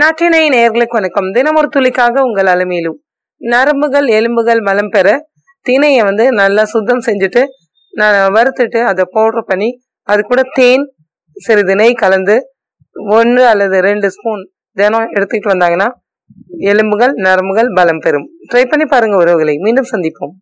நாட்டினை நேர்களுக்கு வணக்கம். தினம் ஒரு துளிக்காக உங்கள் அலமையிலும் நரம்புகள் எலும்புகள் மலம் பெற திணையை வந்து நல்லா சுத்தம் செஞ்சுட்டு நான் வறுத்துட்டு அதை பவுடர் பண்ணி அது கூட தேன் சிறிது நெய் கலந்து ஒன்று அல்லது ரெண்டு ஸ்பூன் தினம் எடுத்துக்கிட்டு வந்தாங்கன்னா எலும்புகள் நரம்புகள் பலம் பெறும். ட்ரை பண்ணி பாருங்க உறவுகளை. மீண்டும் சந்திப்போம்.